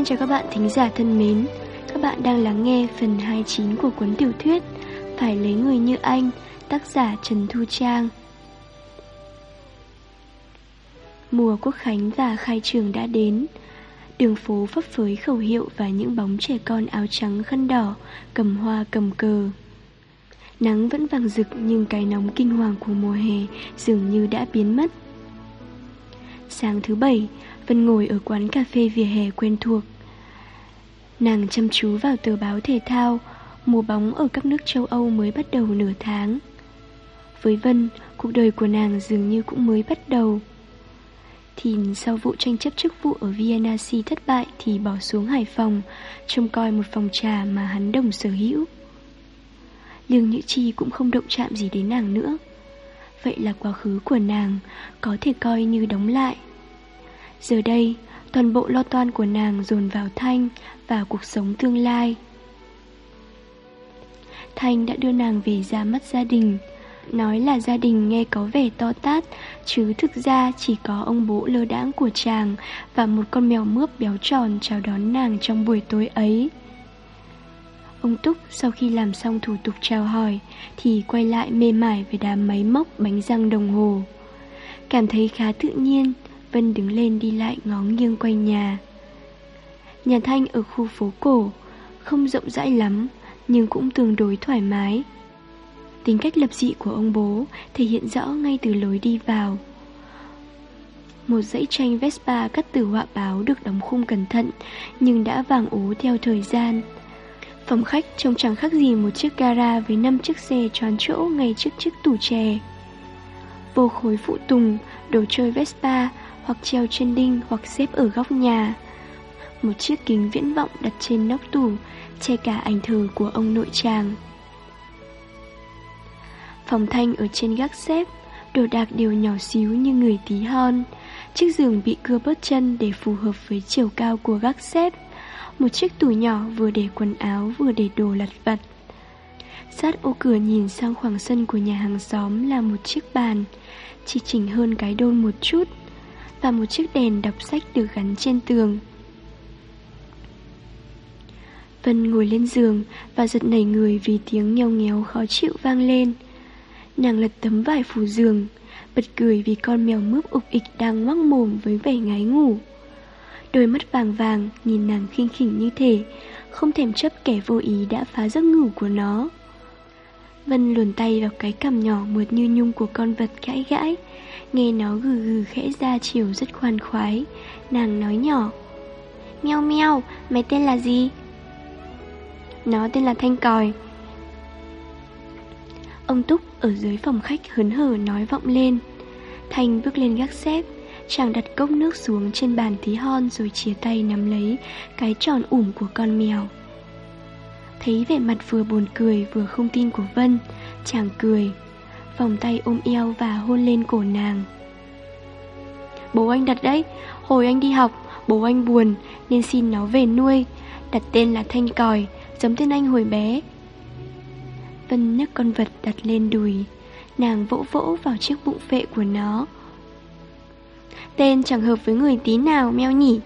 Xin chào các bạn thính giả thân mến. Các bạn đang lắng nghe phần 29 của cuốn tiểu thuyết Phải lấy người như anh Tác giả Trần Thu Trang. Mùa quốc khánh và khai trường đã đến. Đường phố phấp phới khẩu hiệu và những bóng trẻ con áo trắng khăn đỏ Cầm hoa cầm cờ. Nắng vẫn vàng rực nhưng cái nóng kinh hoàng của mùa hè dường như đã biến mất. Sáng thứ bảy, Vân ngồi ở quán cà phê vỉa hè quen thuộc. Nàng chăm chú vào tờ báo thể thao, mùa bóng ở các nước châu Âu mới bắt đầu nửa tháng. Với Vân, cuộc đời của nàng dường như cũng mới bắt đầu. Thì sau vụ tranh chấp chức vụ ở Vienna Si thất bại thì bỏ xuống Hải Phòng, trông coi một phòng trà mà hắn đồng sở hữu. Lương Nhữ Chi cũng không động chạm gì đến nàng nữa. Vậy là quá khứ của nàng có thể coi như đóng lại. Giờ đây, toàn bộ lo toan của nàng dồn vào Thanh và cuộc sống tương lai. Thanh đã đưa nàng về ra mắt gia đình. Nói là gia đình nghe có vẻ to tát, chứ thực ra chỉ có ông bố lơ đãng của chàng và một con mèo mướp béo tròn chào đón nàng trong buổi tối ấy. Ông Túc sau khi làm xong thủ tục chào hỏi thì quay lại mê mải về đám máy móc bánh răng đồng hồ. Cảm thấy khá tự nhiên, Vân đứng lên đi lại ngó nghiêng quanh nhà. Nhà Thanh ở khu phố cổ, không rộng rãi lắm, nhưng cũng tương đối thoải mái. Tính cách lập dị của ông bố thể hiện rõ ngay từ lối đi vào. Một dãy tranh Vespa cắt từ họa báo được đóng khung cẩn thận, nhưng đã vàng ố theo thời gian. Phòng khách trông chẳng khác gì một chiếc gara với 5 chiếc xe tròn chỗ ngay trước chiếc tủ chè. Vô khối phụ tùng, đồ chơi Vespa hoặc treo trên đinh hoặc xếp ở góc nhà. Một chiếc kính viễn vọng đặt trên nóc tủ, che cả ảnh thờ của ông nội chàng. Phòng thanh ở trên gác xếp, đồ đạc đều nhỏ xíu như người tí hon. Chiếc giường bị cưa bớt chân để phù hợp với chiều cao của gác xếp. Một chiếc tủ nhỏ vừa để quần áo vừa để đồ lặt vặt. Sát ô cửa nhìn sang khoảng sân của nhà hàng xóm là một chiếc bàn, chỉ chỉnh hơn cái đôn một chút và một chiếc đèn đọc sách được gắn trên tường. Vân ngồi lên giường và giật nảy người vì tiếng nghèo nghéo khó chịu vang lên. Nàng lật tấm vải phủ giường, bật cười vì con mèo mướp ục ịch đang ngoác mồm với vẻ ngái ngủ. Đôi mắt vàng vàng nhìn nàng khinh khỉnh như thể không thèm chấp kẻ vô ý đã phá giấc ngủ của nó. Vân luồn tay vào cái cằm nhỏ mượt như nhung của con vật gãi gãi, Nghe nó gừ gừ khẽ ra chiều rất khoan khoái. Nàng nói nhỏ Meo meo, mày tên là gì? Nó tên là Thanh Còi. Ông Túc ở dưới phòng khách hớn hở nói vọng lên. Thanh bước lên gác xếp Chàng đặt cốc nước xuống trên bàn tí hon Rồi chia tay nắm lấy Cái tròn ủm của con mèo. Thấy vẻ mặt vừa buồn cười Vừa không tin của Vân Chàng cười vòng tay ôm eo và hôn lên cổ nàng. Bố anh đặt đấy, hồi anh đi học, bố anh buồn nên xin nó về nuôi, đặt tên là Thanh Còi, giống tên anh hồi bé. Vân nhấc con vật đặt lên đùi, nàng vỗ vỗ vào chiếc bụng vệ của nó. Tên chẳng hợp với người tí nào meo nhỉ.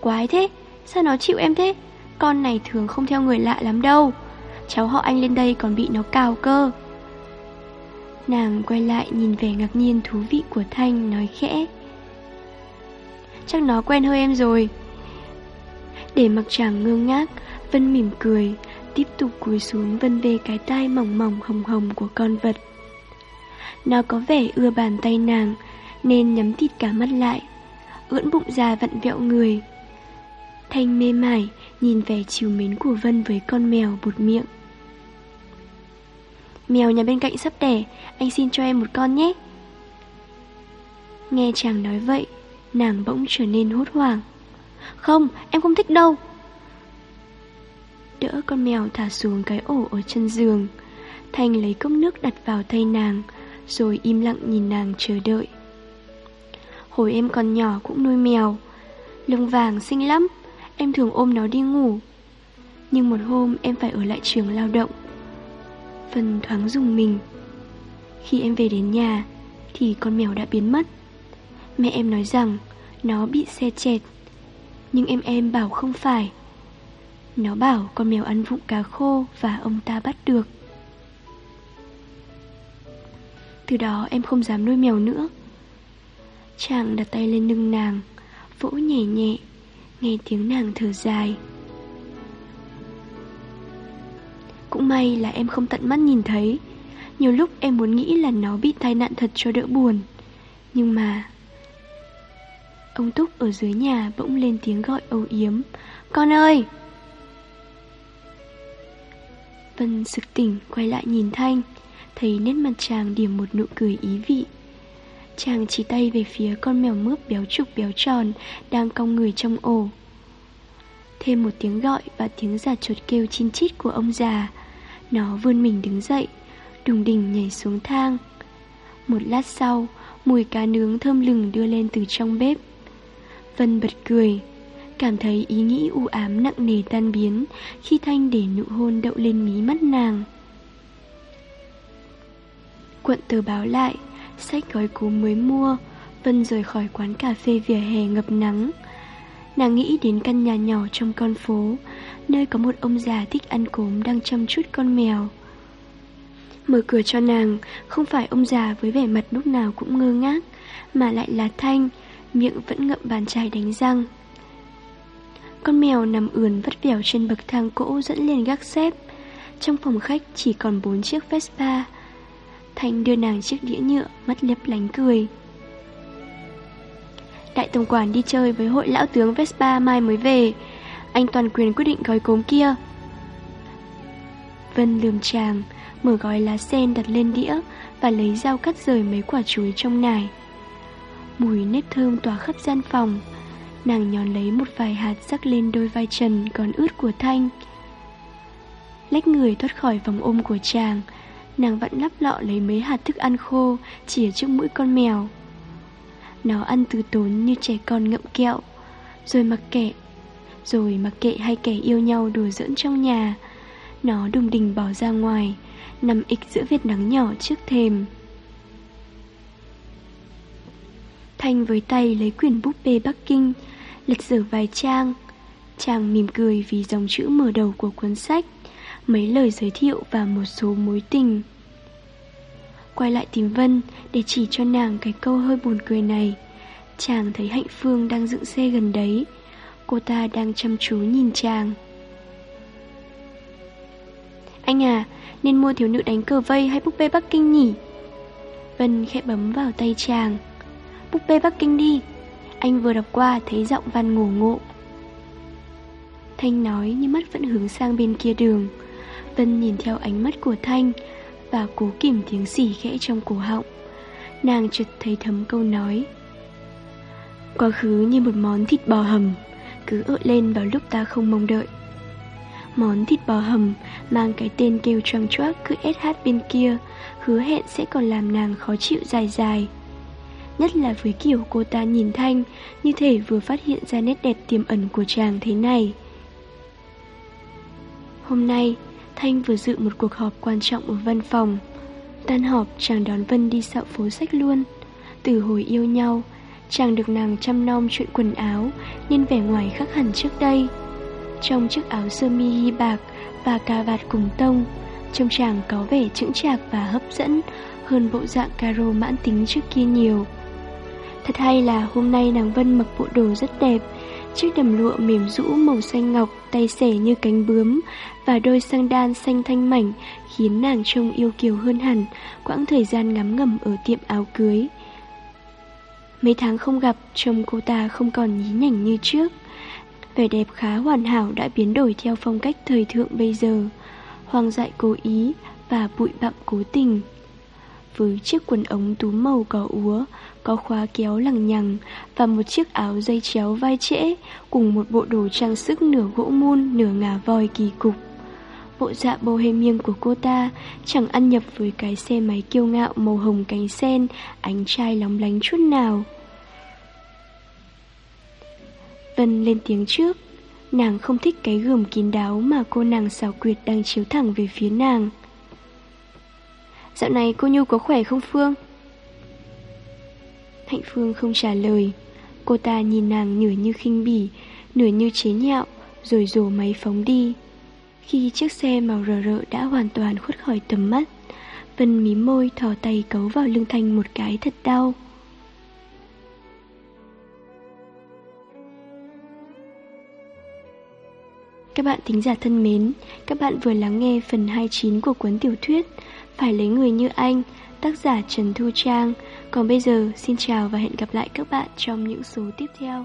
Quái thế, sao nó chịu em thế? Con này thường không theo người lạ lắm đâu. Cháu họ anh lên đây còn bị nó cào cơ. Nàng quay lại nhìn vẻ ngạc nhiên thú vị của Thanh, nói khẽ Chắc nó quen hơi em rồi Để mặc chàng ngơ ngác, Vân mỉm cười, Tiếp tục cúi xuống vân về cái tai mỏng mỏng hồng hồng của con vật Nó có vẻ ưa bàn tay nàng, Nên nhắm thịt cả mắt lại, Ưỡn bụng ra vặn vẹo người Thanh mê mải Nhìn vẻ chiều mến của Vân với con mèo bụt miệng. Mèo nhà bên cạnh sắp đẻ, Anh xin cho em một con nhé. Nghe chàng nói vậy, Nàng bỗng trở nên hốt hoảng. Không, em không thích đâu. Đỡ con mèo thả xuống cái ổ ở chân giường, Thanh lấy cốc nước đặt vào tay nàng, Rồi im lặng nhìn nàng chờ đợi. Hồi em còn nhỏ cũng nuôi mèo, Lông vàng xinh lắm. Em thường ôm nó đi ngủ. Nhưng một hôm em phải ở lại trường lao động. Phần thoáng dùng mình. Khi em về đến nhà, Thì con mèo đã biến mất. Mẹ em nói rằng Nó bị xe chẹt. Nhưng em em bảo không phải. Nó bảo con mèo ăn vụng cá khô Và ông ta bắt được. Từ đó em không dám nuôi mèo nữa. Chàng đặt tay lên lưng nàng, Vỗ nhẹ nhẹ. Nghe tiếng nàng thở dài. Cũng may là em không tận mắt nhìn thấy. Nhiều lúc em muốn nghĩ là nó bị tai nạn thật cho đỡ buồn. Nhưng mà, Ông Túc ở dưới nhà bỗng lên tiếng gọi âu yếm. Con ơi! Vân sực tỉnh quay lại nhìn Thanh, Thấy nét mặt chàng điểm một nụ cười ý vị. Chàng chỉ tay về phía con mèo mướp béo trục béo tròn Đang cong người trong ổ. Thêm một tiếng gọi và tiếng giả chuột kêu chin chít của ông già. Nó vươn mình đứng dậy, Đùng đỉnh nhảy xuống thang. Một lát sau, Mùi cá nướng thơm lừng đưa lên từ trong bếp. Vân bật cười, Cảm thấy ý nghĩ u ám nặng nề tan biến Khi Thanh để nụ hôn đậu lên mí mắt nàng. Quận tờ báo lại Sách gói cú mới mua, Vân rời khỏi quán cà phê vỉa hè ngập nắng. Nàng nghĩ đến căn nhà nhỏ trong con phố, Nơi có một ông già thích ăn cốm đang chăm chút con mèo. Mở cửa cho nàng, Không phải ông già với vẻ mặt lúc nào cũng ngơ ngác, Mà lại là Thanh, Miệng vẫn ngậm bàn chải đánh răng. Con mèo nằm ườn vất vẻo trên bậc thang cỗ dẫn lên gác xếp. Trong phòng khách chỉ còn bốn chiếc Vespa Thanh đưa nàng chiếc đĩa nhựa, Mắt lấp lánh cười. Đại tổng quản đi chơi với hội lão tướng Vespa mai mới về. Anh toàn quyền quyết định gói cốm kia. Vân lườm chàng, Mở gói lá sen đặt lên đĩa Và lấy dao cắt rời mấy quả chuối trong nải. Mùi nếp thơm tỏa khắp gian phòng. Nàng nhón lấy một vài hạt rắc lên đôi vai trần còn ướt của Thanh. Lách người thoát khỏi vòng ôm của chàng Nàng vẫn lắp lọ lấy mấy hạt thức ăn khô, Chỉ trước mũi con mèo. Nó ăn từ tốn như trẻ con ngậm kẹo, Rồi mặc kệ, Rồi mặc kệ hai kẻ yêu nhau đùa giỡn trong nhà. Nó đùng đình bỏ ra ngoài, Nằm ịch giữa vết nắng nhỏ trước thềm. Thanh với tay lấy quyển búp bê Bắc Kinh, Lật dở vài trang. Chàng mỉm cười vì dòng chữ mở đầu của cuốn sách mấy lời giới thiệu và một số mối tình. Quay lại tìm Vân để chỉ cho nàng cái câu hơi buồn cười này. Chàng thấy Hạnh Phương đang dựng xe gần đấy. Cô ta đang chăm chú nhìn chàng. Anh à, nên mua thiếu nữ đánh cờ vây hay búp bê Bắc Kinh nhỉ? Vân khẽ bấm vào tay chàng. Búp bê Bắc Kinh đi. Anh vừa đọc qua thấy giọng văn ngủ ngộ. Thanh nói nhưng mắt vẫn hướng sang bên kia đường. Vân nhìn theo ánh mắt của Thanh Và cố kìm tiếng xỉ khẽ trong cổ họng. Nàng chợt thấy thấm câu nói, Quá khứ như một món thịt bò hầm, Cứ ợ lên vào lúc ta không mong đợi. Món thịt bò hầm mang cái tên kêu choang choác cứ SH bên kia, Hứa hẹn sẽ còn làm nàng khó chịu dài dài. Nhất là với kiểu cô ta nhìn Thanh, Như thể vừa phát hiện ra nét đẹp tiềm ẩn của chàng thế này. Hôm nay Thanh vừa dự một cuộc họp quan trọng ở văn phòng. Tan họp, chàng đón Vân đi dạo phố sách luôn. Từ hồi yêu nhau, Chàng được nàng chăm nom chuyện quần áo, Nên vẻ ngoài khác hẳn trước đây. Trong chiếc áo sơ mi hy bạc Và cà vạt cùng tông, Trông chàng có vẻ chững chạc và hấp dẫn Hơn bộ dạng caro mãn tính trước kia nhiều. Thật hay là hôm nay nàng Vân mặc bộ đồ rất đẹp Chiếc đầm lụa mềm rũ màu xanh ngọc, tay xẻ như cánh bướm và đôi sang đan xanh thanh mảnh khiến nàng trông yêu kiều hơn hẳn quãng thời gian ngắm ngầm ở tiệm áo cưới. Mấy tháng không gặp, trông cô ta không còn nhí nhảnh như trước. Vẻ đẹp khá hoàn hảo đã biến đổi theo phong cách thời thượng bây giờ. Hoang dại cố ý và bụi bặm cố tình. Với chiếc quần ống tú màu cỏ úa, có khóa kéo lằng nhằng và một chiếc áo dây chéo vai trễ cùng một bộ đồ trang sức nửa gỗ mun nửa ngà voi kỳ cục. Bộ dạ bohemian của cô ta chẳng ăn nhập với cái xe máy kiêu ngạo màu hồng cánh sen, ánh trai lóng lánh chút nào. Vân lên tiếng trước, nàng không thích cái gườm kín đáo mà cô nàng xảo quyệt đang chiếu thẳng về phía nàng. Dạo này cô Nhu có khỏe không Phương? Hạnh Phương không trả lời Cô ta nhìn nàng nửa như khinh bỉ nửa như chế nhạo, rồi rồ máy phóng đi. Khi chiếc xe màu rờ rợ đã hoàn toàn khuất khỏi tầm mắt, Vân mí môi thò tay cấu vào lưng Thanh một cái thật đau. Các bạn thính giả thân mến, các bạn vừa lắng nghe phần 29 của cuốn tiểu thuyết Phải lấy người như anh, tác giả Trần Thu Trang. Còn bây giờ, xin chào và hẹn gặp lại các bạn trong những số tiếp theo.